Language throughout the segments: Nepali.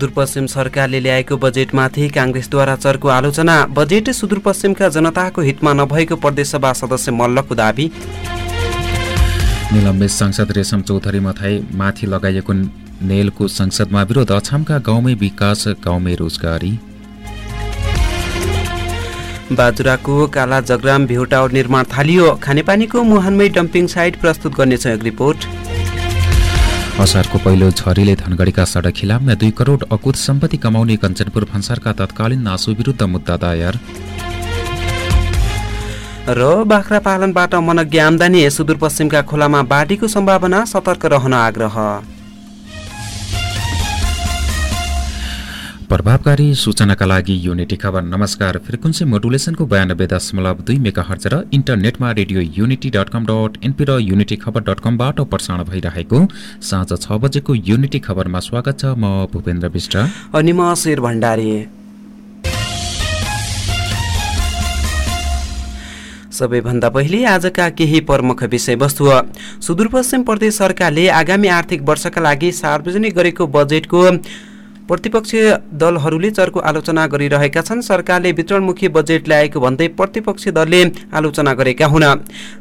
सुदूरपश्चिम सरकारले ल्याएको बजेटमाथि काङ्ग्रेसद्वारा चर्को आलोचना। बजेट सुदूरपश्चिमका जनताको हितमा नभएको प्रदेशसभा सदस्य मल्लको दावी। निलम्बित सांसद रेशम चौधरी मथाई माथि लगाइएको नेलको संसदमा विरोध। अछामका गाउँमै विकास गाउँमै रोजगारी। बाजुराको काला जग्राम भ्यू टावर निर्माण थालियो। खानेपानीको मुहानमै डम्पिङ साइट प्रस्तुत गर्ने सहयोग रिपोर्ट। असारको पहिलो झरीले धनगढीका सडक खिलाफमा दुई करोड अकुत सम्पत्ति कमाउने कञ्चनपुर भन्सारका तत्कालीन नासु विरुद्ध मुद्दा दायर। र बाख्रा पालनबाट मनज्ञ आमदानी सुदूरपश्चिमका खोलामा बाढीको सम्भावना सतर्क रहन आग्रह। प्रभावकारी सूचनाका लागि युनिटी खबर। नमस्कार। फ्रिक्वेन्सी मोडुलेसनको बयानब्बे दशमलव दुई मेगा हर्ज र इन्टरनेटमा radio Unity dot com dot NP र युनिटी खबर डट कमबाट प्रसारण भइरहेको साँझ छ बजेको युनिटी खबरमा स्वागत छ म भूपेन्द्र विष्ट। अनि म शेर भण्डारी। सबैभन्दा पहिले आजका केही प्रमुख विषयवस्तु। सुदूरपश्चिम प्रदेश सरकारले आगामी आर्थिक वर्षका लागि सार्वजनिक गरेको बजेटको प्रतिपक्षीय दलहरूले चर्को आलोचना गरिरहेका छन्। सरकारले वितरणमुखी बजेट ल्याएको भन्दै प्रतिपक्षी दलले आलोचना गरेका हुन्।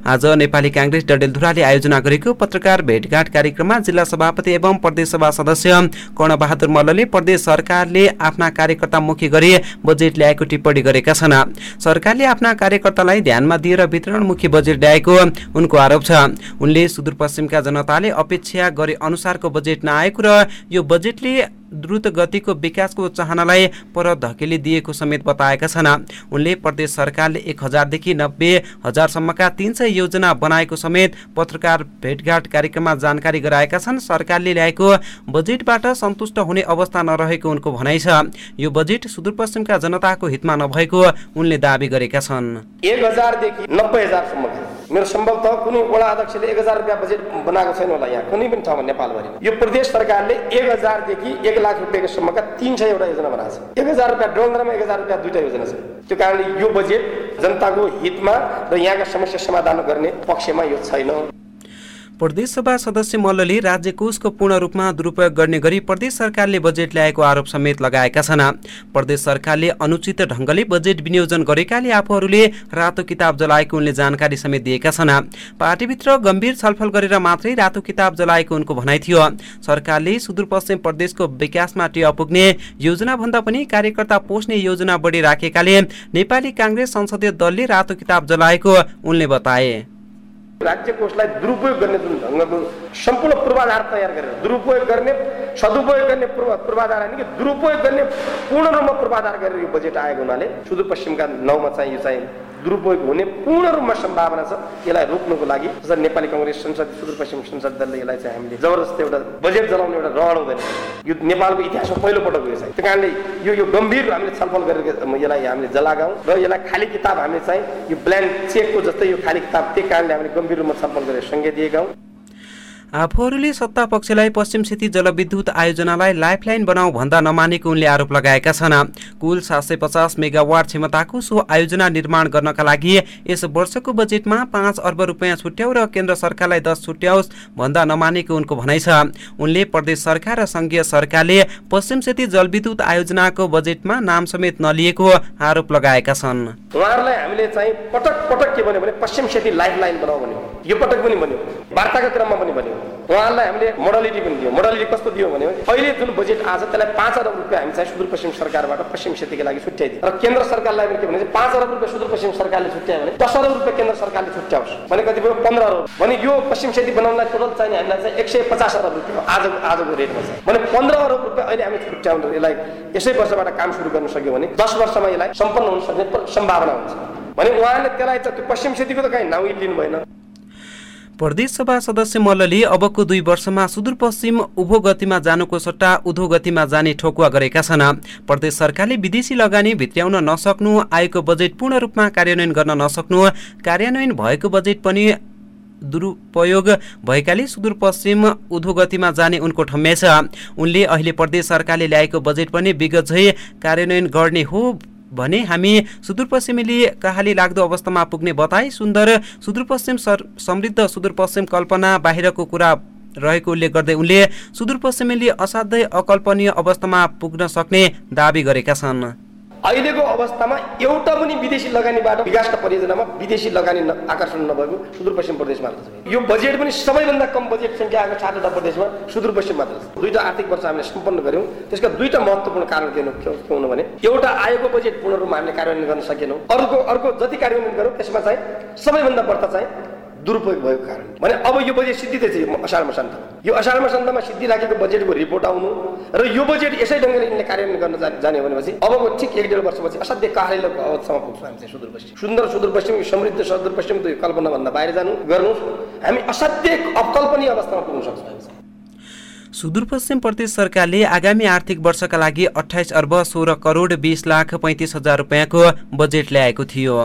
आज नेपाली काङ्ग्रेस डडेलधुराले आयोजना गरेको पत्रकार भेटघाट कार्यक्रममा जिल्ला सभापति एवं प्रदेशसभा सदस्य कर्णबहादुर मल्लले प्रदेश सरकारले आफ्ना कार्यकर्तामुखी गरी बजेट ल्याएको टिप्पणी गरेका छन्। सरकारले आफ्ना कार्यकर्तालाई ध्यानमा दिएर वितरणमुखी बजेट ल्याएको उनको आरोप छ। उनले सुदूरपश्चिमका जनताले अपेक्षा गरे अनुसारको बजेट नआएको र यो बजेटले द्रुत गतिको विकासको चाहनालाई पर धकेली दिएको समेत बताएका छन्। उनले प्रदेश सरकारले एक हजारदेखि नब्बे हजारसम्मका तिन सय योजना बनाएको समेत पत्रकार भेटघाट कार्यक्रममा जानकारी गराएका छन्। सरकारले ल्याएको बजेटबाट सन्तुष्ट हुने अवस्था नरहेको उनको भनाइ छ। यो बजेट सुदूरपश्चिमका जनताको हितमा नभएको उनले दावी गरेका छन्। एक हजारदेखि नब्बे हजारसम्म। मेरो सम्भवतः कुनै वडा अध्यक्षले एक हजार रुपियाँ बजेट बनाएको छैन होला यहाँ कुनै पनि ठाउँमा नेपालभरि यो प्रदेश सरकारले एक हजारदेखि एक लाख रुपियाँको सम्मका तिन सयवटा योजना बनाएको छ एक हजार रुपियाँ डोलरमा एक हजार रुपियाँ दुईवटा योजना छ त्यो कारणले यो बजेट जनताको हितमा र यहाँका समस्या समाधान गर्ने पक्षमा यो छैन प्रदेशसभा सदस्य मल्लले राज्य कोषको पूर्ण रूपमा दुरुपयोग गर्ने गरी प्रदेश सरकारले बजेट ल्याएको आरोप समेत लगाएका छन्। प्रदेश सरकारले अनुचित ढङ्गले बजेट विनियोजन गरेकाले आफूहरूले रातो किताब जलाएको उनले जानकारी समेत दिएका छन्। पार्टीभित्र गम्भीर छलफल गरेर मात्रै रातो किताब जलाएको उनको भनाइ थियो। सरकारले सुदूरपश्चिम प्रदेशको विकासमा टेवा पुग्ने योजनाभन्दा पनि कार्यकर्ता पोस्ने योजना बढी राखेकाले नेपाली काङ्ग्रेस संसदीय दलले रातो किताब जलाएको उनले बताए। राज्य कोषलाई दुरुपयोग गर्ने जुन ढङ्गको सम्पूर्ण पूर्वाधार तयार गरेर दुरुपयोग गर्ने सदुपयोग गर्ने पूर्व पूर्वाधार होइन कि दुरुपयोग गर्ने पूर्ण रूपमा पूर्वाधार गरेर यो बजेट आएको हुनाले सुदूरपश्चिमका नाउँमा चाहिँ यो चाहिँ दुरुपयोग हुने पूर्ण रूपमा सम्भावना छ। यसलाई रोक्नुको लागि नेपाली कङ्ग्रेस संसद सुदूरपश्चिम संसद दलले यसलाई चाहिँ हामीले जबरजस्त एउटा बजेट जलाउने एउटा रहर हुँदैन। यो नेपालको इतिहासमा पहिलो पटक चाहिँ। त्यो कारणले यो यो गम्भीर हामीले छलफल गरेर यसलाई हामीले जलागाउँ र यसलाई खाली किताब हामीले चाहिँ यो ब्ल्याङ्क चेकको जस्तै यो खाली किताब त्यही कारणले हामीले गम्भीर रूपमा छलफल गरेर सङ्घीय दिएका हौँ। आफूहरूले सत्ता पक्षलाई पश्चिम सेती जलविद्युत आयोजनालाई लाइफलाइन बनाऊ भन्दा नमानेको उनले आरोप लगाएका छन्। कुल सात सय पचास मेगावाट क्षमताको सो आयोजना निर्माण गर्नका लागि यस वर्षको बजेटमा पाँच अर्ब रुपियाँ छुट्याउ र केन्द्र सरकारलाई दस छुट्याओस् भन्दा नमानेको उनको भनाइ छ। उनले प्रदेश सरकार र सङ्घीय सरकारले पश्चिम सेती जलविद्युत आयोजनाको बजेटमा नाम समेत नलिएको आरोप लगाएका छन्। उहाँहरूलाई हामीले चाहिँ पटक पटक के भन्यो भने पश्चिम सेती लाइफलाइन बनाऊ भन्यो। यो पटक पनि भन्यो। वार्ताको क्रममा पनि भन्यो। उहाँहरूलाई हामीले मोडलिटी पनि दियो। मोडलिटी कस्तो दियो भने अहिले जुन बजेट आज त्यसलाई पाँच अरब रुपियाँ हामी चाहिँ सुदूरपश्चिम सरकारबाट पश्चिम क्षेत्रको लागि छुट्याइदियो। र केन्द्र सरकारलाई पनि के भने पाँच अरब रुपियाँ सुदूरपश्चिम सरकारले छुट्यायो भने दस अरब रुपियाँ केन्द्र सरकारले छुट्याओस्। भने कति भयो? पन्ध्र अरब भने यो पश्चिम क्षेत्र बनाउनलाई टोटल चाहिने हामीलाई चाहिँ एक सय पचास अरब रुपियाँ आज आजको रेटमा चाहिँ। भने पन्ध्र अरब रुपियाँ अहिले हामी छुट्याउनु यसलाई यसै वर्षबाट काम सुरु गर्न सक्यो भने दस वर्षमा यसलाई सम्पन्न हुन सक्ने सम्भावना हुन्छ। भने उहाँले त्यसलाई त्यो पश्चिम क्षेत्रको त कहीँ नाउँ लिनु भएन प्रदेशसभा सदस्य मल्लले अबको दुई वर्षमा सुदूरपश्चिम उभो गतिमा जानुको सट्टा उधो गतिमा जाने ठोकुवा गरेका छन्। प्रदेश सरकारले विदेशी लगानी भित्र्याउन नसक्नु आएको बजेट पूर्ण रूपमा कार्यान्वयन गर्न नसक्नु कार्यान्वयन भएको बजेट पनि दुरुपयोग भएकाले सुदूरपश्चिम उधोगतिमा जाने उनको ठम्म्याइ छ। उनले अहिले प्रदेश सरकारले ल्याएको बजेट पनि विगत झै कार्यान्वयन गर्ने हो भने हामी सुदूरपश्चिमेली कहाली लाग्दो अवस्थामा पुग्ने बताए सुन्दर सुदूरपश्चिम समृद्ध सुदूरपश्चिम कल्पना बाहिरको कुरा रहेको उल्लेख गर्दै उनले सुदूरपश्चिमेली असाध्यै अकल्पनीय अवस्थामा पुग्न सक्ने दावी गरेका छन्। अहिलेको अवस्थामा एउटा पनि विदेशी लगानीबाट विकासका परियोजनामा विदेशी लगानी आकर्षण नभएको सुदूरपश्चिम प्रदेश मात्र छ। यो बजेट पनि सबैभन्दा कम बजेट सङ्ख्या आएको सातवटा प्रदेशमा सुदूरपश्चिम मात्र छ। दुईवटा आर्थिक वर्ष हामीले सम्पन्न गऱ्यौँ। त्यसका दुईवटा महत्त्वपूर्ण कारण के हुनु भने एउटा आएको बजेट पूर्ण रूपमा हामीले कार्यान्वयन गर्न सकेनौँ। अर्को अर्को जति कार्यान्वयन गरौँ त्यसमा चाहिँ सबैभन्दा बढ्ता चाहिँ दुरुपयोग भएको कारण। भने अब यो बजेट सिद्धिँदैछ यो असार मसान्तमा यो असार मसान्तमा सिद्धिराखेको बजेटको रिपोर्ट आउनु र यो बजेट यसै ढङ्गले यिनले कार्यान्वयन गर्न जाने भनेपछि अबको ठिक एक डेढ वर्षपछि असाध्य कार्यालयको अवस्थामा पुग्छौँ। हामी चाहिँ सुदूरपश्चिम। सुन्दर सुदूरपश्चिम समृद्ध सुदूरपश्चिम त यो कल्पनाभन्दा बाहिर जानु गर्नुहोस्। हामी असाध्य अकल्पनीय अवस्थामा पुग्न सक्छौँ सुदूरपश्चिम प्रदेश सरकारले आगामी आर्थिक वर्षका लागि अठाइस अर्ब सोह्र करोड बिस लाख पैँतिस हजार रुपियाँको बजेट ल्याएको थियो।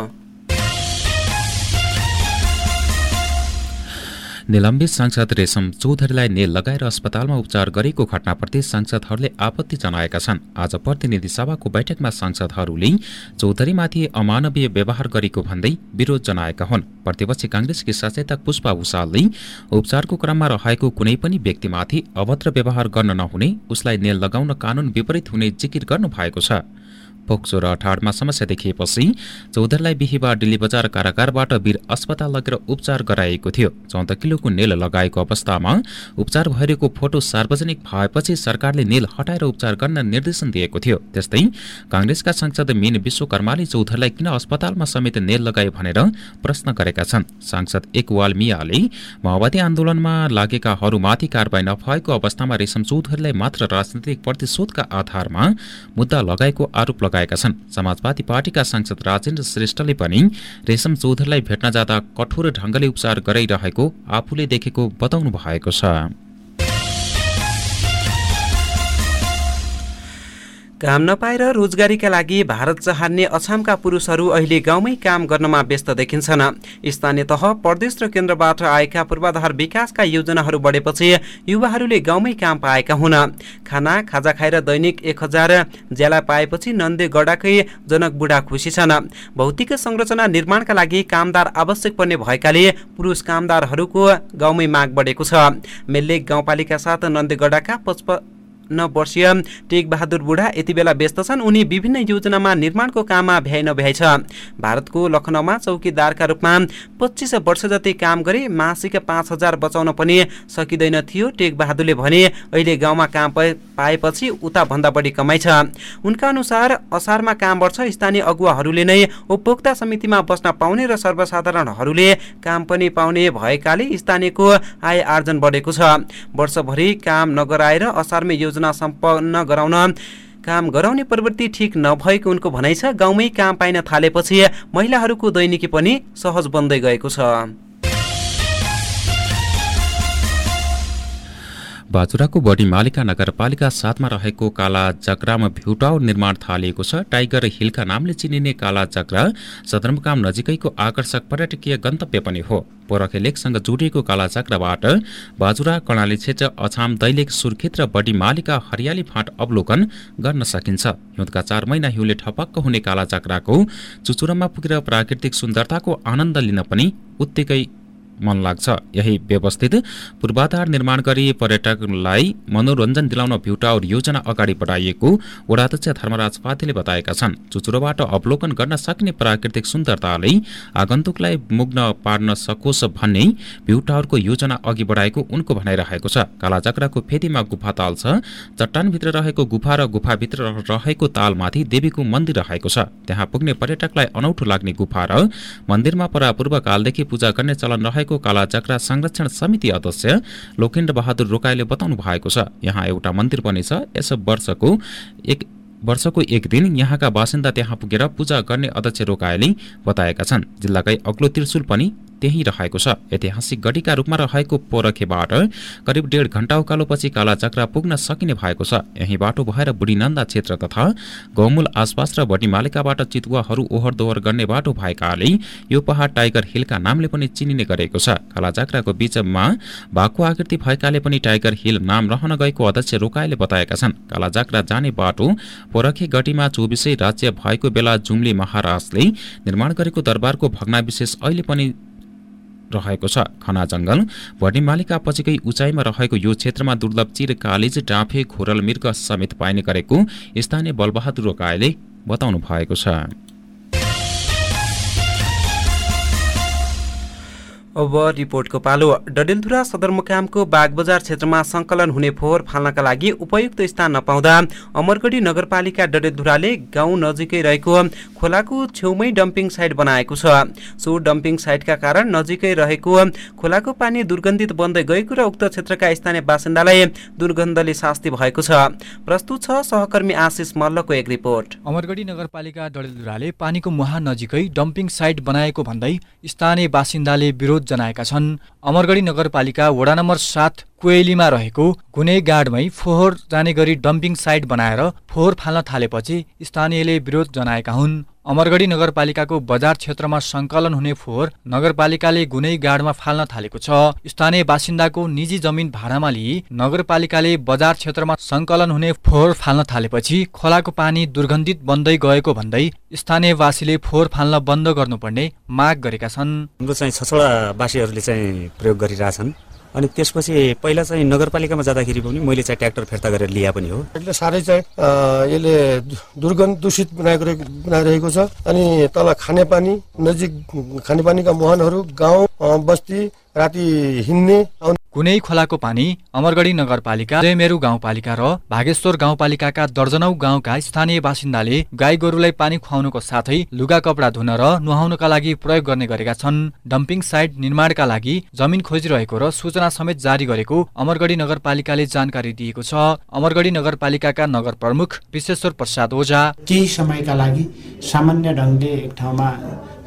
निलम्बित सांसद रेशम चौधरीलाई नेल लगाएर अस्पतालमा उपचार गरेको घटनाप्रति सांसदहरूले आपत्ति जनाएका छन्। आज प्रतिनिधि सभाको बैठकमा सांसदहरूले चौधरीमाथि अमानवीय व्यवहार गरेको भन्दै विरोध जनाएका हुन्। प्रतिपक्षी काङ्ग्रेसकी सचेतक पुष्पा भूषालले उपचारको क्रममा रहेको कुनै पनि व्यक्तिमाथि अभद्र व्यवहार गर्न नहुने उसलाई नेल लगाउन कानून विपरीत हुने जिकिर गर्नु भएको छ। पोक्सो र ठाडमा समस्या देखिएपछि चौधरीलाई बिहिबार दिल्ली बजार कारागारबाट वीर अस्पताल लगेर उपचार गराइएको थियो। चौध किलोको नेल लगाएको अवस्थामा उपचार भइरहेको फोटो सार्वजनिक भएपछि सरकारले नेल हटाएर उपचार गर्न निर्देशन दिएको थियो। त्यस्तै काङ्ग्रेसका सांसद मीन विश्वकर्माले चौधरीलाई किन अस्पतालमा समेत नेल लगाए भनेर प्रश्न गरेका छन्। सांसद एकवाल मियाले माओवादी आन्दोलनमा लागेकाहरूमाथि कारवाही नभएको अवस्थामा रेशम चौधरीलाई मात्र राजनैतिक प्रतिशोधका आधारमा मुद्दा लगाएको आरोप लगाएका छन्। समाजवादी पार्टीका सांसद राजेन्द्र श्रेष्ठले पनि रेशम चौधरीलाई भेट्न जाँदा कठोर ढङ्गले उपचार गराइरहेको आफूले देखेको बताउनु भएको छ। काम नपाएर रोजगारीका लागि भारत चाहने अछामका पुरुषहरू अहिले गाउँमै काम गर्नमा व्यस्त देखिन्छन्। स्थानीय तह प्रदेश र केन्द्रबाट आएका पूर्वाधार विकासका योजनाहरू बढेपछि युवाहरूले गाउँमै काम पाएका हुन्। खाना खाजा खाएर दैनिक एक हजार ज्याला पाएपछि नन्दे गडाकै जनक बुढा खुसी छन्। भौतिक संरचना निर्माणका लागि कामदार आवश्यक पर्ने भएकाले पुरुष कामदारहरूको गाउँमै माग बढेको छ। मेल्लेक गाउँपालिका साथ नन्देगडाका पचप वर्षीय टेक बहादुर बुढा यति बेला व्यस्त छन्। उनी विभिन्न योजनामा निर्माणको काममा भ्याइ नभ्याइ छ। भारतको लखनऊमा चौकीदारका रूपमा पच्चिस वर्ष जति काम गरे मासिक पाँच हजार बचाउन पनि सकिँदैन थियो टेक बहादुरले भने। अहिले गाउँमा काम पाएपछि उता भन्दा बढी कमाइ छ। उनका अनुसार असारमा काम बढ्छ स्थानीय अगुवाहरूले नै उपभोक्ता समितिमा बस्न पाउने र सर्वसाधारणहरूले काम पनि पाउने भएकाले स्थानीयको आय आर्जन बढेको छ। वर्षभरि काम नगराएर असारमै योजना सम्पन्न गराउन काम गराउने प्रवृत्ति ठिक नभएको उनको भनाइ छ। गाउँमै काम पाइन थालेपछि महिलाहरूको दैनिकी पनि सहज बन्दै गएको छ। बाजुराको बडी मालिका नगरपालिका साथमा रहेको काला जग्रामा भ्युटाउ निर्माण थालिएको छ। टाइगर हिलका नामले चिनिने काला जग्रा सदरमुकाम नजिकैको आकर्षक पर्यटकीय गन्तव्य पनि हो। पोरखे लेकसँग जोडिएको काला चक्राबाट बाजुरा कर्णाली क्षेत्र अछाम दैलेख सुर्खेत र बडी मालिका हरियाली फाँट अवलोकन गर्न सकिन्छ। हिउँदका चार महिना हिउँले ठपक्क हुने काला चक्राको चुचुरामा पुगेर प्राकृतिक सुन्दरताको आनन्द लिन पनि उत्तिकै मन लाग्छ। यही व्यवस्थित पूर्वाधार निर्माण गरी पर्यटकलाई मनोरञ्जन दिलाउन भ्यू टावर योजना अगाडि बढाइएको वडाध्यक्ष धर्मराज पाथीले बताएका छन्। चुचुरोबाट अवलोकन गर्न सक्ने प्राकृतिक सुन्दरताले आगन्तुकलाई मुग्न पार्न सकोस् भन्ने भ्यू टावरको योजना अघि बढाएको उनको भनाइरहेको छ। कालाचक्राको फेदीमा गुफा ताल छ। चट्टानभित्र रहेको गुफा र गुफाभित्र रहेको तालमाथि देवीको मन्दिर रहेको छ। त्यहाँ पुग्ने पर्यटकलाई अनौठो लाग्ने गुफा र मन्दिरमा परापूर्वकालदेखि पूजा गर्ने चलन रहेको रहेको कालाचक्रा संरक्षण समिति अध्यक्ष लोकेन्द्र बहादुर रोकाईले बताउनु भएको छ। यहाँ एउटा मन्दिर पनि छ। यस वर्षको एक वर्षको एक दिन यहाँका बासिन्दा त्यहाँ पुगेर पूजा गर्ने अध्यक्ष रोकायले बताएका छन्। जिल्लाकै अग्लो त्रिशुल पनि त्यही रहेको छ। ऐतिहासिक गढीका रूपमा रहेको पोरखेबाट करिब डेढ घण्टा उकालोपछि कालाचक्रा पुग्न सकिने भएको छ। यही बाटो भएर बुढीनन्दा क्षेत्र तथा गौमूल आसपास र भटीमालिकाबाट चितुवाहरू ओहोर दोहोर गर्ने बाटो भएकाले यो पहाड टाइगर हिलका नामले पनि चिनिने गरेको छ। कालाचक्राको बीचमा भागको आकृति भएकाले पनि टाइगर हिल नाम रहन गएको अध्यक्ष रोकाईले बताएका छन्। कालाजाक्रा जाने बाटो पोरखे गढीमा चौबिसै राज्य भएको बेला जुम्ली महाराजले निर्माण गरेको दरबारको भग्नाविशेष अहिले पनि रहेको छ। खना जङ्गल भटिमालिका पछिकै उचाइमा रहेको यो क्षेत्रमा दुर्लभ चिर कालिज डाँफे खोरल मृग समेत पाइने गरेको स्थानीय बलबहादुर रोकायले बताउनु भएको छ। अब रिपोर्टको पालो। डडेलधुरा सदरमुकामको बागबजार क्षेत्रमा सङ्कलन हुने फोहोर फाल्नका लागि उपयुक्त स्थान नपाउँदा अमरगढी नगरपालिका डडेलधुराले गाउँ नजिकै रहेको खोलाको छेउमै डम्पिङ साइट बनाएको छ। सो डम्पिङ साइटका कारण नजिकै रहेको खोलाको पानी दुर्गन्धित बन्दै गएको र उक्त क्षेत्रका स्थानीय बासिन्दालाई दुर्गन्धले शास्ति भएको छ। प्रस्तुत छ सहकर्मी आशिष मल्लको एक रिपोर्ट। अमरगढी नगरपालिका डडेलधुराले पानीको मुहान नजिकै डम्पिङ साइट बनाएको भन्दै स्थानीय बासिन्दाले विरोध जनाएका छन्। अमरगढी नगरपालिका वडा नम्बर सात कोइलीमा रहेको गाडमै फोहोर जाने गरी डम्पिङ साइट बनाएर फोहोर फाल्न थालेपछि स्थानीयले विरोध जनाएका हुन्। अमरगढी नगरपालिकाको बजार क्षेत्रमा सङ्कलन हुने फोहोर नगरपालिकाले गुनै गाडमा फाल्न थालेको छ। स्थानीय बासिन्दाको निजी जमिन भाडामा लिई नगरपालिकाले बजार क्षेत्रमा सङ्कलन हुने फोहोर फाल्न थालेपछि खोलाको पानी दुर्गन्धित बन्दै गएको भन्दै स्थानीयवासीले फोहोर फाल्न बन्द गर्नुपर्ने माग गरेका छन्। हाम्रो चाहिँ छछवटा वासीहरूले चाहिँ प्रयोग गरिरहेछन्। अनि त्यसपछि पहिला चाहिँ नगरपालिकामा जाँदाखेरि पनि मैले चाहिँ ट्र्याक्टर फिर्ता गरेर लिया पनि हो। यसले साह्रै चाहिँ यसले दुर्गन्ध दूषित बनाएको बनाइरहेको छ। अनि तल खानेपानी नजिक खानेपानीका मुहानहरू गाउँ बस्ती राति हिँड्ने कुनै खोलाको पानी अमरगढी नगरपालिका जयमेरु गाउँपालिका र भागेश्वर गाउँपालिकाका दर्जनौ गाउँका स्थानीय बासिन्दाले गाई गोरुलाई पानी खुवाउनुको साथै लुगा कपडा धुन र नुहाउनका लागि प्रयोग गर्ने गरेका छन्। डम्पिङ साइट निर्माणका लागि जमिन खोजिरहेको र सूचना समेत जारी गरेको अमरगढी नगरपालिकाले जानकारी दिएको छ। अमरगढी नगरपालिकाका नगर प्रमुख विश्वेश्वर प्रसाद ओझा केही समयका लागि सामान्य ढङ्गले एक ठाउँमा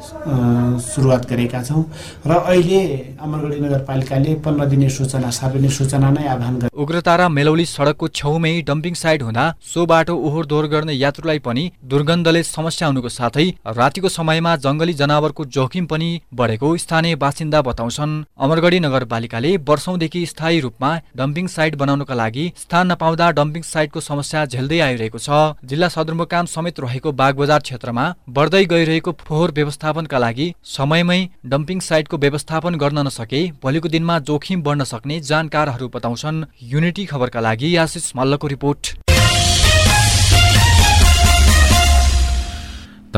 सुरुवात गरेका छौँ र अहिले अमरगढी नगरपालिकाले पन्ध्र दिने सूचना सार्वजनिक सूचना नै आह्वान गरे। उग्रतारा मेलौली सडकको छेउमै डम्पिङ साइट हुँदा सो बाटो ओहोर दोहोर गर्ने यात्रुलाई पनि दुर्गन्धले समस्या हुनुको साथै रातिको समयमा जङ्गली जनावरको जोखिम पनि बढेको स्थानीय बासिन्दा बताउँछन्। अमरगढी नगरपालिकाले वर्षौंदेखि स्थायी रूपमा डम्पिङ साइट बनाउनका लागि स्थान नपाउँदा डम्पिङ साइटको समस्या झेल्दै आइरहेको छ। जिल्ला सदरमुकाम समेत रहेको बागबजार क्षेत्रमा बढ्दै गइरहेको फोहोर व्यवस्थापनका लागि समयमै डम्पिङ साइटको व्यवस्थापन गर्न नसके भोलिको दिनमा जोखिम बढ्न सक्ने जानकारहरू बताउँछन् युनिटी खबरका लागि आशिष मल्लको रिपोर्ट।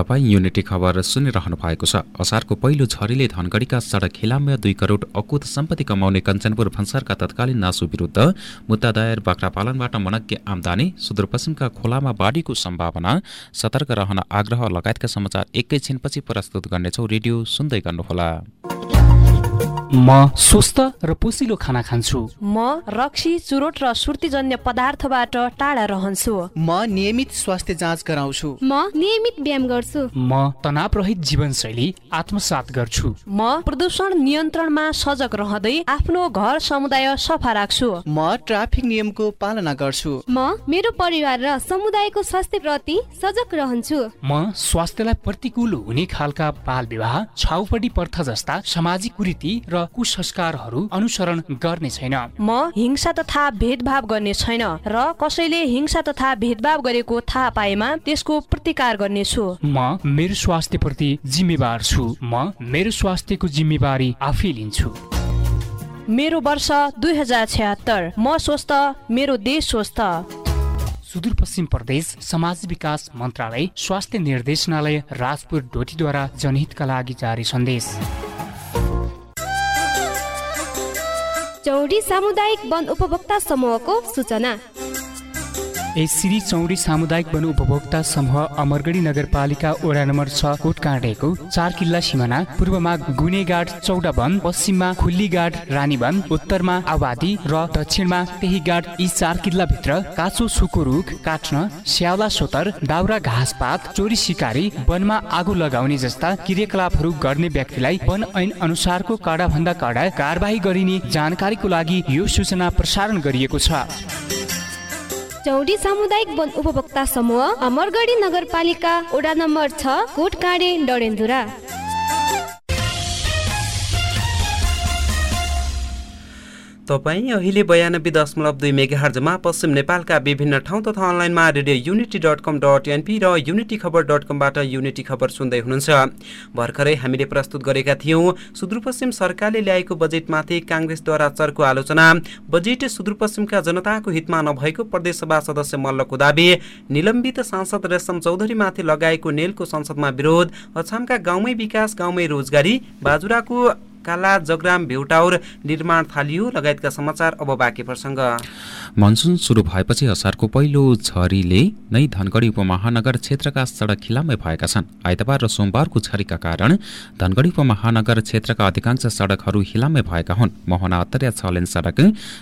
तपाईँ युनिटी खबर सुनिरहनु भएको छ। असारको पहिलो झरीले धनगढीका सडक खिलामय दुई करोड अकुत सम्पत्ति कमाउने कञ्चनपुर भन्सारका तत्कालीन नासु विरुद्ध मुद्दा दायर बाख्रा पालनबाट मनज्ञ आमदानी सुदूरपश्चिमका खोलामा बाढीको सम्भावना सतर्क रहन आग्रह लगायतका समाचार एकैछिनपछि प्रस्तुत गर्नेछौ। रेडियो सुन्दै गर्नुहोला। म स्वस्थ र पोसिलो खाना खान्छु। म रक्सी चुरोट र सुर्तीजन्य पदार्थबाट टाढा रहन्छु। म नियमित स्वास्थ्य जाँच गराउँछु। म नियमित व्यायाम गर्छु। म तनाव रहित जीवनशैली आत्मसात गर्छु। म प्रदूषण नियन्त्रणमा सजग रहँदै आफ्नो घर समुदाय सफा राख्छु। म ट्राफिक नियमको पालना गर्छु। म मेरो परिवार र समुदायको स्वास्थ्य प्रति सजग रहन्छु। म स्वास्थ्यलाई प्रतिकूल हुने खालका बाल विवाह छाउपडी प्रथा जस्ता सामाजिक कुरीति र कुसंस्कारहरू अनुसरण गर्ने छैन। म हिंसा तथा भेदभाव गर्ने छैन र कसैले हिंसा तथा भेदभाव गरेको थाहा पाएमा त्यसको प्रतिकार गर्नेछु। म मेरो स्वास्थ्य प्रति जिम्मेवार छु। म मेरो स्वास्थ्यको जिम्मेवारी आफै लिन्छु। मेरो वर्ष दुई हजार छ्यात्तर। म स्वस्थ मेरो देश स्वस्थ। सुदूरपश्चिम प्रदेश समाज विकास मन्त्रालय स्वास्थ्य निर्देशनालय राजपुर डोटीद्वारा जनहितका लागि जारी सन्देश। चौडी सामुदायिक वन उपभोक्ता समूहको सूचना। श्री चौडी सामुदायिक वन उपभोक्ता समूह अमरगढी नगरपालिका वडा नम्बर छ कोटकाँडेको चार किल्ला सिमाना पूर्वमा गुनेगाड चौडा वन पश्चिममा खुल्लीगाड रानीवन उत्तरमा आबादी र दक्षिणमा त्यही गाड यी चार किल्लाभित्र काँचो सुको रुख काट्न स्याउला सोतर दाउरा घाँसपात चोरी सिकारी वनमा आगो लगाउने जस्ता क्रियाकलापहरू गर्ने व्यक्तिलाई वन ऐन अनुसारको भन्दा कडा कारवाही गरिने जानकारीको लागि यो सूचना प्रसारण गरिएको छ। चौडी सामुदायिक वन उपभोक्ता समूह अमरगढी नगरपालिका वडा नम्बर छ कोटकाँडे डडेलधुरा तपाईँ अहिले बयानब्बे दशमलव दुई मेगाहर्जमा पश्चिम नेपालका विभिन्न ठाउँ तथा अनलाइनमा radio Unity dot com dot NP र युनिटी खबर डट कमबाट युनिटी खबर सुन्दै हुनुहुन्छ। भर्खरै हामीले प्रस्तुत गरेका थियौँ सुदूरपश्चिम सरकारले ल्याएको बजेटमाथि काङ्ग्रेसद्वारा चर्को आलोचना। बजेट सुदूरपश्चिमका जनताको हितमा नभएको प्रदेशसभा सदस्य मल्लको दावी। निलम्बित सांसद रेशम चौधरीमाथि लगाएको नेलको संसदमा विरोध। अछामका गाउँमै विकास गाउँमै रोजगारी। बाजुराको काला जग्राम भेउटाउर निर्माण थालियो। लगायतका समाचार अब बाँकी प्रसङ्ग। मनसुन सुरु भएपछि असारको पहिलो झरीले नै धनगढी उपमहानगर क्षेत्रका सडक खिलामै भएका छन्। आइतबार र सोमबारको झरीका कारण धनगढी उपमहानगर क्षेत्रका अधिकांश सडकहरू हिलामै भएका हुन्। मोहना अत्तरिया छ लेन सडक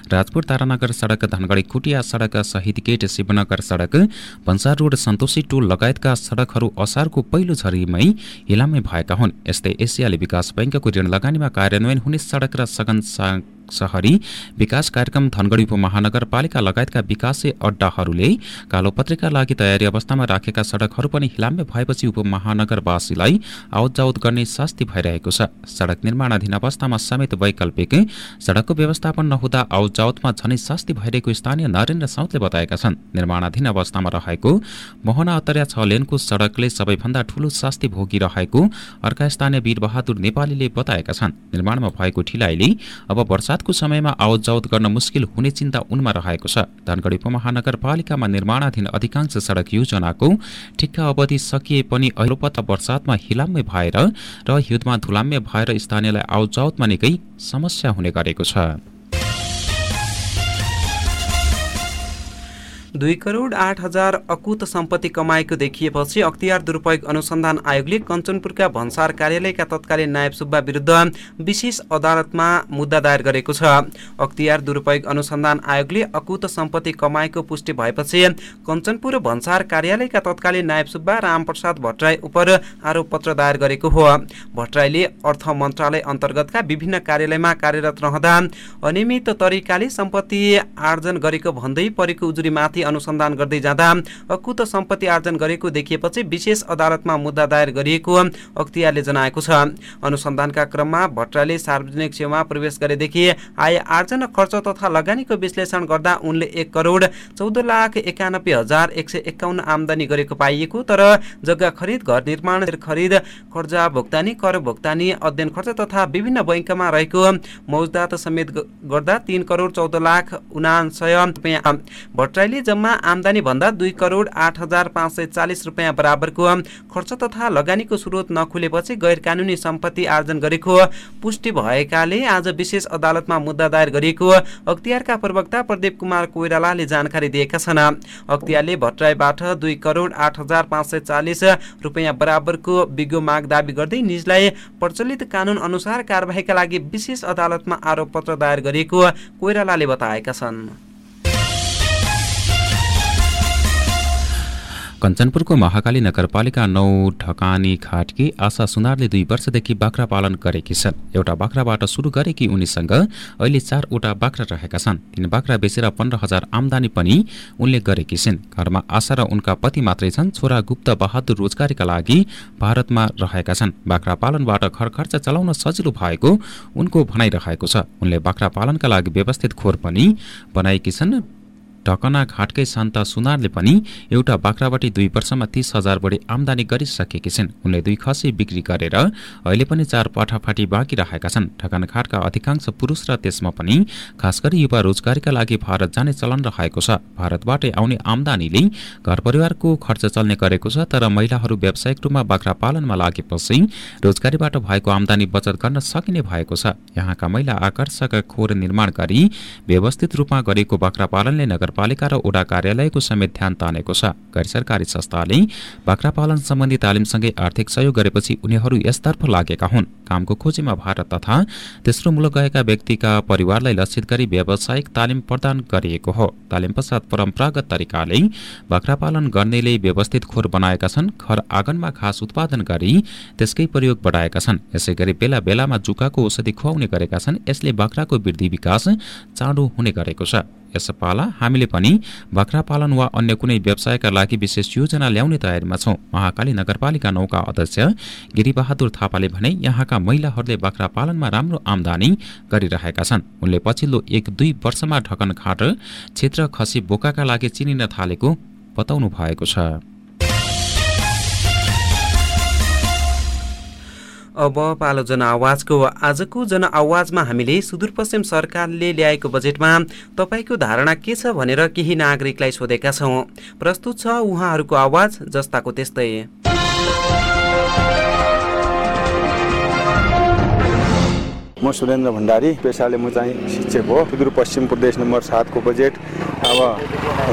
राजपुर तारानगर सडक धनगढी कुटिया सडक शहीद गेट शिवनगर सडक भन्सार रोड सन्तोषी टोल लगायतका सडकहरू असारको पहिलो झरीमै हिलामै भएका हुन्। यस्तै एसियाली विकास बैङ्कको ऋण लगानीमा कार्यान्वयन हुने सडक र सघन सहरी विकास कार्यक्रम धनगढी उपमहानगरपालिका लगायतका विकासे अड्डाहरूले कालोपत्रिका लागि तयारी अवस्थामा राखेका सडकहरू पनि हिलाम्य भएपछि उपमहानगरवासीलाई आवत जावत गर्ने शास्ति भइरहेको छ। सडक निर्माणाधीन अवस्थामा समेत वैकल्पिक सडकको व्यवस्थापन नहुँदा आवत जावतमा झनै शास्ति भइरहेको स्थानीय नरेन्द्र साउतले बताएका छन्। निर्माणाधीन अवस्थामा रहेको मोहना अतरिया छ लेनको सडकले सबैभन्दा ठूलो शास्ति भोगिरहेको अर्का स्थानीय वीरबहादुर नेपालीले बताएका छन्। निर्माणमा भएको ढिलाइले अब वर्षा रातको समयमा आवत जावत गर्न मुस्किल हुने चिन्ता उनमा रहेको छ। धनगढी उपमहानगरपालिकामा निर्माणाधीन अधिकांश सडक योजनाको ठिक्का अवधि सकिए पनि अहिलोपत वर्षातमा हिलाम्य भएर र हिउँदमा धुलाम्य भएर स्थानीयलाई आवत जावतमा निकै समस्या हुने गरेको छ। दुई करोड आठ हजार अकुत सम्पत्ति कमाएको देखिएपछि अख्तियार दुरुपयोग अनुसन्धान आयोगले कञ्चनपुरका भन्सार कार्यालयका तत्कालीन नायब सुब्बा विरुद्ध विशेष अदालतमा मुद्दा दायर गरेको छ। अख्तियार दुरुपयोग अनुसन्धान आयोगले अकुत सम्पत्ति कमाएको पुष्टि भएपछि कञ्चनपुर भन्सार कार्यालयका तत्कालीन नायब सुब्बा रामप्रसाद भट्टराई उप आरोप पत्र दायर गरेको हो। भट्टराईले अर्थ मन्त्रालय अन्तर्गतका विभिन्न कार्यालयमा कार्यरत रहँदा अनियमित तरिकाले सम्पत्ति आर्जन गरेको भन्दै परेको उजुरीमाथि अनुसन्धान गर्दै जाँदा अकुत सम्पत्ति आर्जन गरेको देखिएपछि विशेष अदालतमा मुद्दा दायर गरिएको अख्तियारले जनाएको छ। अनुसन्धानका क्रममा भट्टराले सार्वजनिक सेवामा प्रवेश गरेदेखि आय आर्जन खर्च तथा लगानीको विश्लेषण गर्दा उनले एक करोड चौध लाख एकानब्बे हजार एक सय एकाउन्न आमदानी गरेको पाइएको तर जग्गा खरिद घर निर्माण खरिद कर्जा भुक्तानी कर भुक्तानी अध्ययन खर्च तथा विभिन्न बैङ्कमा रहेको मौजदात समेत गर्दा तीन करोड चौध लाख उनासय भट्टराईले जम्मा आमदानी भन्दा दुई करोड आठ हजार पाँच सय चालिस रुपियाँ बराबरको खर्च तथा लगानीको स्रोत नखुलेपछि गैर कानुनी सम्पत्ति आर्जन गरेको पुष्टि भएकाले आज विशेष अदालतमा मुद्दा दायर गरिएको अख्तियारका प्रवक्ता प्रदीप कुमार कोइरालाले जानकारी दिएका छन्। अख्तियारले भट्टराईबाट दुई करोड आठ हजार पाँच सय चालिस रुपियाँ बराबरको बिगो माग दावी गर्दै निजलाई प्रचलित कानुन अनुसार कारवाहीका लागि विशेष अदालतमा आरोप पत्र दायर गरिएको कोइरालाले बताएका छन्। कञ्चनपुरको महाकाली नगरपालिका नौ ढकानी खाटकी आशा सुनारले दुई वर्षदेखि बाख्रा पालन गरेकी छन्। एउटा बाख्राबाट सुरु गरेकी उनीसँग अहिले चारवटा बाख्रा रहेका छन्। तीन बाख्रा बेचेर पन्ध्र हजार आमदानी पनि उनले गरेकी छिन्। घरमा आशा र उनका पति मात्रै छन्। छोरा गुप्त बहादुर रोजगारीका लागि भारतमा रहेका छन्। बाख्रा पालनबाट घर खर्च चलाउन सजिलो भएको उनको भनाइरहेको छ। उनले बाख्रा पालनका लागि व्यवस्थित खोर पनि बनाएकी छन्। ढकना घाटकै शान्त सुनारले पनि एउटा बाख्राबाट दुई वर्षमा तीस हजार बढी आमदानी गरिसकेकी छिन्। उनले दुई खसी बिक्री गरेर अहिले पनि चार पाठाफाटी बाँकी रहेका छन्। ढकना घाटका अधिकांश पुरुष र त्यसमा पनि खास गरी युवा रोजगारीका लागि भारत जाने चलन रहेको छ। भारतबाटै आउने आमदानीले घर परिवारको खर्च चल्ने गरेको छ तर महिलाहरू व्यावसायिक रूपमा बाख्रा पालनमा लागेपछि रोजगारीबाट भएको आमदानी बचत गर्न सकिने भएको छ। यहाँका महिला आकर्षक खोर निर्माण गरी व्यवस्थित रूपमा गरिएको बाख्रा पालनले नगर नगरपालिका र ओडा कार्यालयको समेत ध्यान तानेको छ। गैर सरकारी संस्थाले बाख्रा पालन सम्बन्धी तालिमसँगै आर्थिक सहयोग गरेपछि उनीहरू यसतर्फ लागेका हुन्। कामको खोजीमा भारत तथा तेस्रो मुलुक गएका व्यक्तिका परिवारलाई लक्षित गरी व्यावसायिक तालिम प्रदान गरिएको हो। तालिम पश्चात परम्परागत तरिकाले बाख्रा पालन गर्नेले व्यवस्थित खोर बनाएका छन् घर आँगनमा घाँस उत्पादन गरी त्यसकै प्रयोग बढाएका छन्। यसै गरी बेला बेलामा जुकाको औषधि खुवाउने गरेका छन् यसले बाख्राको वृद्धि विकास चाँडो हुने गरेको छ। यस पाला हामीले पनि बाख्रा पालन वा अन्य कुनै व्यवसायका लागि विशेष योजना ल्याउने तयारीमा छौँ। महाकाली नगरपालिका नौका अध्यक्ष गिरिबहादुर थापाले भने यहाँका महिलाहरूले बाख्रा पालनमा राम्रो आमदानी गरिरहेका छन्। उनले पछिल्लो एक दुई वर्षमा ढकन घाट क्षेत्र खसी बोकाका लागि चिनिन थालेको बताउनु भएको छ। अब पालो जनआवाजको आजको जनआवाजमा हामीले सुदूरपश्चिम सरकारले ल्याएको बजेटमा तपाईँको धारणा के छ भनेर केही नागरिकलाई सोधेका छौँ। प्रस्तुत छ उहाँहरूको आवाज जस्ताको त्यस्तै। म सुरेन्द्र भण्डारी पेसाले म चाहिँ शिक्षक हो। सुदूरपश्चिम प्रदेश नम्बर सातको बजेट अब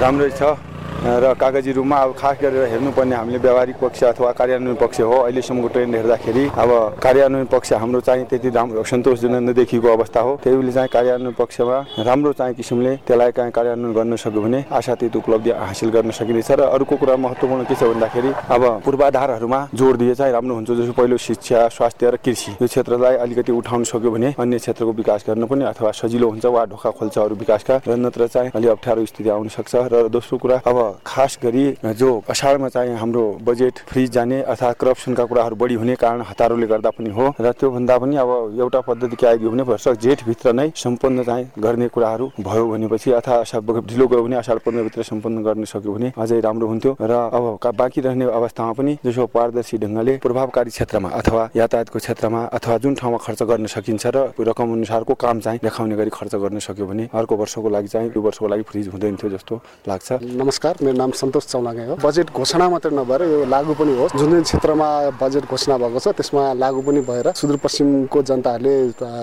राम्रै छ। र कागजी रूपमा अब खास गरेर हेर्नुपर्ने हामीले व्यावहारिक पक्ष अथवा कार्यान्वयन पक्ष हो। अहिलेसम्मको ट्रेन्ड हेर्दाखेरि अब कार्यान्वयन पक्ष हाम्रो चाहिँ त्यति राम्रो सन्तोषजनक नदेखिएको अवस्था हो। त्यही चाहिँ कार्यान्वयन पक्षमा राम्रो चाहिँ किसिमले त्यसलाई चाहिँ कार्यान्वयन गर्न सक्यो भने आशातीत उपलब्धि हासिल गर्न सकिनेछ। र अर्को कुरा महत्त्वपूर्ण के छ भन्दाखेरि अब पूर्वाधारहरूमा जोड दिए चाहिँ राम्रो हुन्छ जस्तो पहिलो शिक्षा स्वास्थ्य र कृषि। यो क्षेत्रलाई अलिकति उठाउन सक्यो भने अन्य क्षेत्रको विकास गर्न पनि अथवा सजिलो हुन्छ वा ढोका खोल्छ अरू विकासका र नत्र चाहिँ अलि अप्ठ्यारो स्थिति आउन सक्छ। र दोस्रो कुरा अब खास गरी जो असारमा चाहिँ हाम्रो बजेट फ्रिज जाने अथवा करप्सनका कुराहरू बढी हुने कारण हतारोले गर्दा पनि हो र त्योभन्दा पनि अब एउटा पद्धति के आइदियो भने वर्ष जेठभित्र नै सम्पन्न चाहिँ गर्ने कुराहरू भयो भनेपछि अथवा ढिलो गयो भने असार पन्ध्रभित्र सम्पन्न गर्न सक्यो भने अझै राम्रो हुन्थ्यो र अब बाँकी रहने अवस्थामा पनि जसो पारदर्शी ढङ्गले प्रभावकारी क्षेत्रमा अथवा यातायातको क्षेत्रमा अथवा जुन ठाउँमा खर्च गर्न सकिन्छ र रकम अनुसारको काम चाहिँ देखाउने गरी खर्च गर्न सक्यो भने अर्को वर्षको लागि चाहिँ यो वर्षको लागि फ्रिज हुँदैन थियो जस्तो लाग्छ। नमस्कार। मेरो नाम सन्तोष चौलागे हो। बजेट घोषणा मात्रै नभएर यो लागू पनि होस्। जुन जुन क्षेत्रमा बजेट घोषणा भएको छ त्यसमा लागू पनि भएर सुदूरपश्चिमको जनताहरूले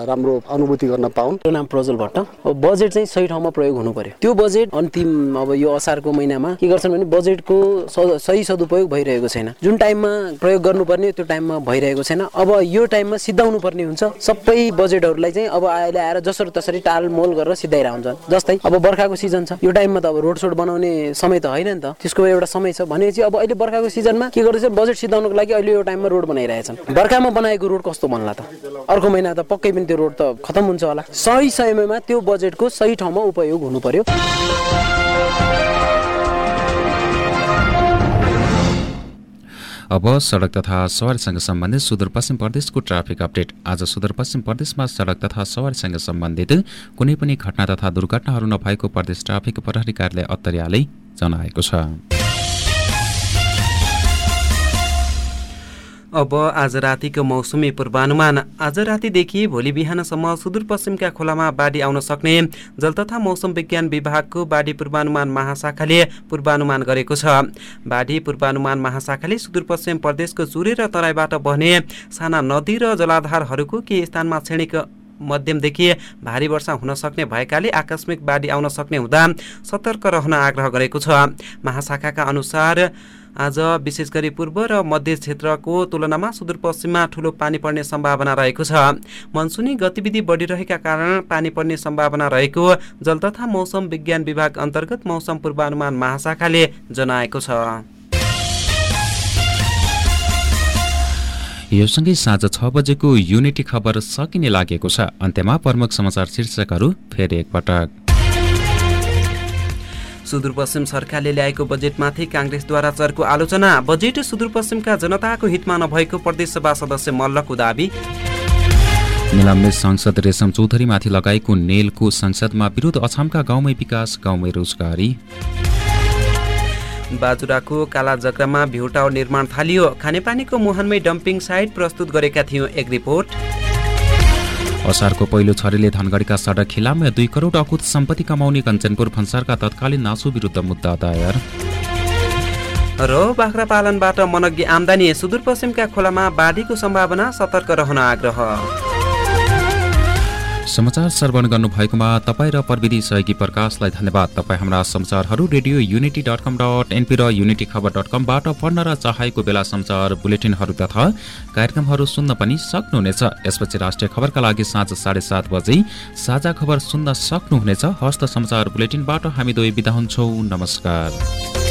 राम्रो अनुभूति गर्न पाउन्। मेरो नाम प्रज्वल भट्ट। बजेट चाहिँ सही ठाउँमा प्रयोग हुनु पर्यो। त्यो बजेट अन्तिम अब यो असारको महिनामा के गर्छन् भने बजेटको सही सदुपयोग भइरहेको छैन। जुन टाइममा प्रयोग गर्नुपर्ने त्यो टाइममा भइरहेको छैन। अब यो टाइममा सिद्धाउनु पर्ने हुन्छ सबै बजेटहरूलाई चाहिँ अब अहिले आएर जसरी तसरी टालमोल गरेर सिद्धाइरहेको हुन्छ जस्तै अब बर्खाको सिजन छ। यो टाइममा त अब रोड सोड बनाउने समय त होइन नि त। त्यसको एउटा समय छ। भनेपछि अब अहिले बर्खाको सिजनमा के गर्दैछ? बजेट सिधाउनुको लागि अहिले यो टाइममा रोड बनाइरहेछन्। बर्खामा बनाएको रोड कस्तो बन्ला त? अर्को महिना त पक्कै पनि त्यो रोड त खतम हुन्छ होला। सही समयमा त्यो बजेटको सही ठाउँमा उपयोग हुनु पर्यो। अब सडक तथा सवारीसँग सम्बन्धित सुदूरपश्चिम प्रदेशको ट्राफिक अपडेट। आज सुदूरपश्चिम प्रदेशमा सडक तथा सवारीसँग सम्बन्धित कुनै पनि घटना तथा दुर्घटनाहरू नभएको प्रदेश ट्राफिक प्रहरी कार्यालय अत्तरियाले जनाएको छ। अब आज रातिको मौसमी पूर्वानुमान। आज रातिदेखि भोलि बिहानसम्म सुदूरपश्चिमका खोलामा बाढी आउन सक्ने जल तथा मौसम विज्ञान विभागको बाढी पूर्वानुमान महाशाखाले पूर्वानुमान गरेको छ। बाढी पूर्वानुमान महाशाखाले सुदूरपश्चिम प्रदेशको चुरे र तराईबाट बहने साना नदी र जलाधारहरूको केही स्थानमा क्षणिक मध्यमदेखि भारी वर्षा हुन सक्ने भएकाले आकस्मिक बाढी आउन सक्ने हुँदा सतर्क रहन आग्रह गरेको छ। महाशाखाका अनुसार आज विशेष गरी पूर्व र मध्य क्षेत्रको तुलनामा सुदूरपश्चिममा ठुलो पानी पर्ने सम्भावना रहेको छ। मनसुनी गतिविधि बढिरहेका कारण पानी पर्ने सम्भावना रहेको जल तथा मौसम विज्ञान विभाग अन्तर्गत मौसम पूर्वानुमान महाशाखाले जनाएको छ। यो सँगै साँझ छ बजेको युनिटी खबर सकिने लागेको छ। अन्त्यमा प्रमुख समाचार शीर्षकहरू फेरि एकपटक। सुदूरपश्चिम सरकारले ल्याएको बजेटमाथि काङ्ग्रेसद्वारा चर्को आलोचना। बजेट सुदूरपश्चिमका जनताको हितमा नभएको प्रदेशसभा सदस्य मल्लको दावी। निलम्बित सांसद रेशम चौधरीमाथि लगाएको नेलको संसदमा विरोध अछामका गाउँमै विकास गाउँमै रोजगारी। बाजुराको काला जग्रामा भ्यू निर्माण थालियो। खानेपानीको मुहानमै डम्पिङ साइट प्रस्तुत गरेका थियौँ एक रिपोर्ट। असारको पहिलो छरीले धनगढीका सडक खिलामा दुई करोड अकुत सम्पत्ति कमाउने कञ्चनपुर भन्सारका तत्कालीन नासु विरुद्ध मुद्दा दायर। र बाख्रा पालनबाट मनग्गी आमदानी सुदूरपश्चिमका खोलामा बाढीको सम्भावना सतर्क रहन आग्रह। समाचार श्रवण गर्नुभएकोमा तपाईँ र प्रविधि सहयोगी प्रकाशलाई धन्यवाद। तपाईँ हाम्रा समाचारहरू radio Unity dot com dot NP र युनिटी खबर डट कमबाट पढ्न र चाहेको बेला समाचार बुलेटिनहरू तथा कार्यक्रमहरू सुन्न पनि सक्नुहुनेछ। यसपछि राष्ट्रिय खबरका लागि साँझ साढे सात बजे साझा खबर सुन्न सक्नुहुनेछ। हस्त समाचार बुलेटिनबाट हामी दुवै बिदा हुन्छौँ। नमस्कार।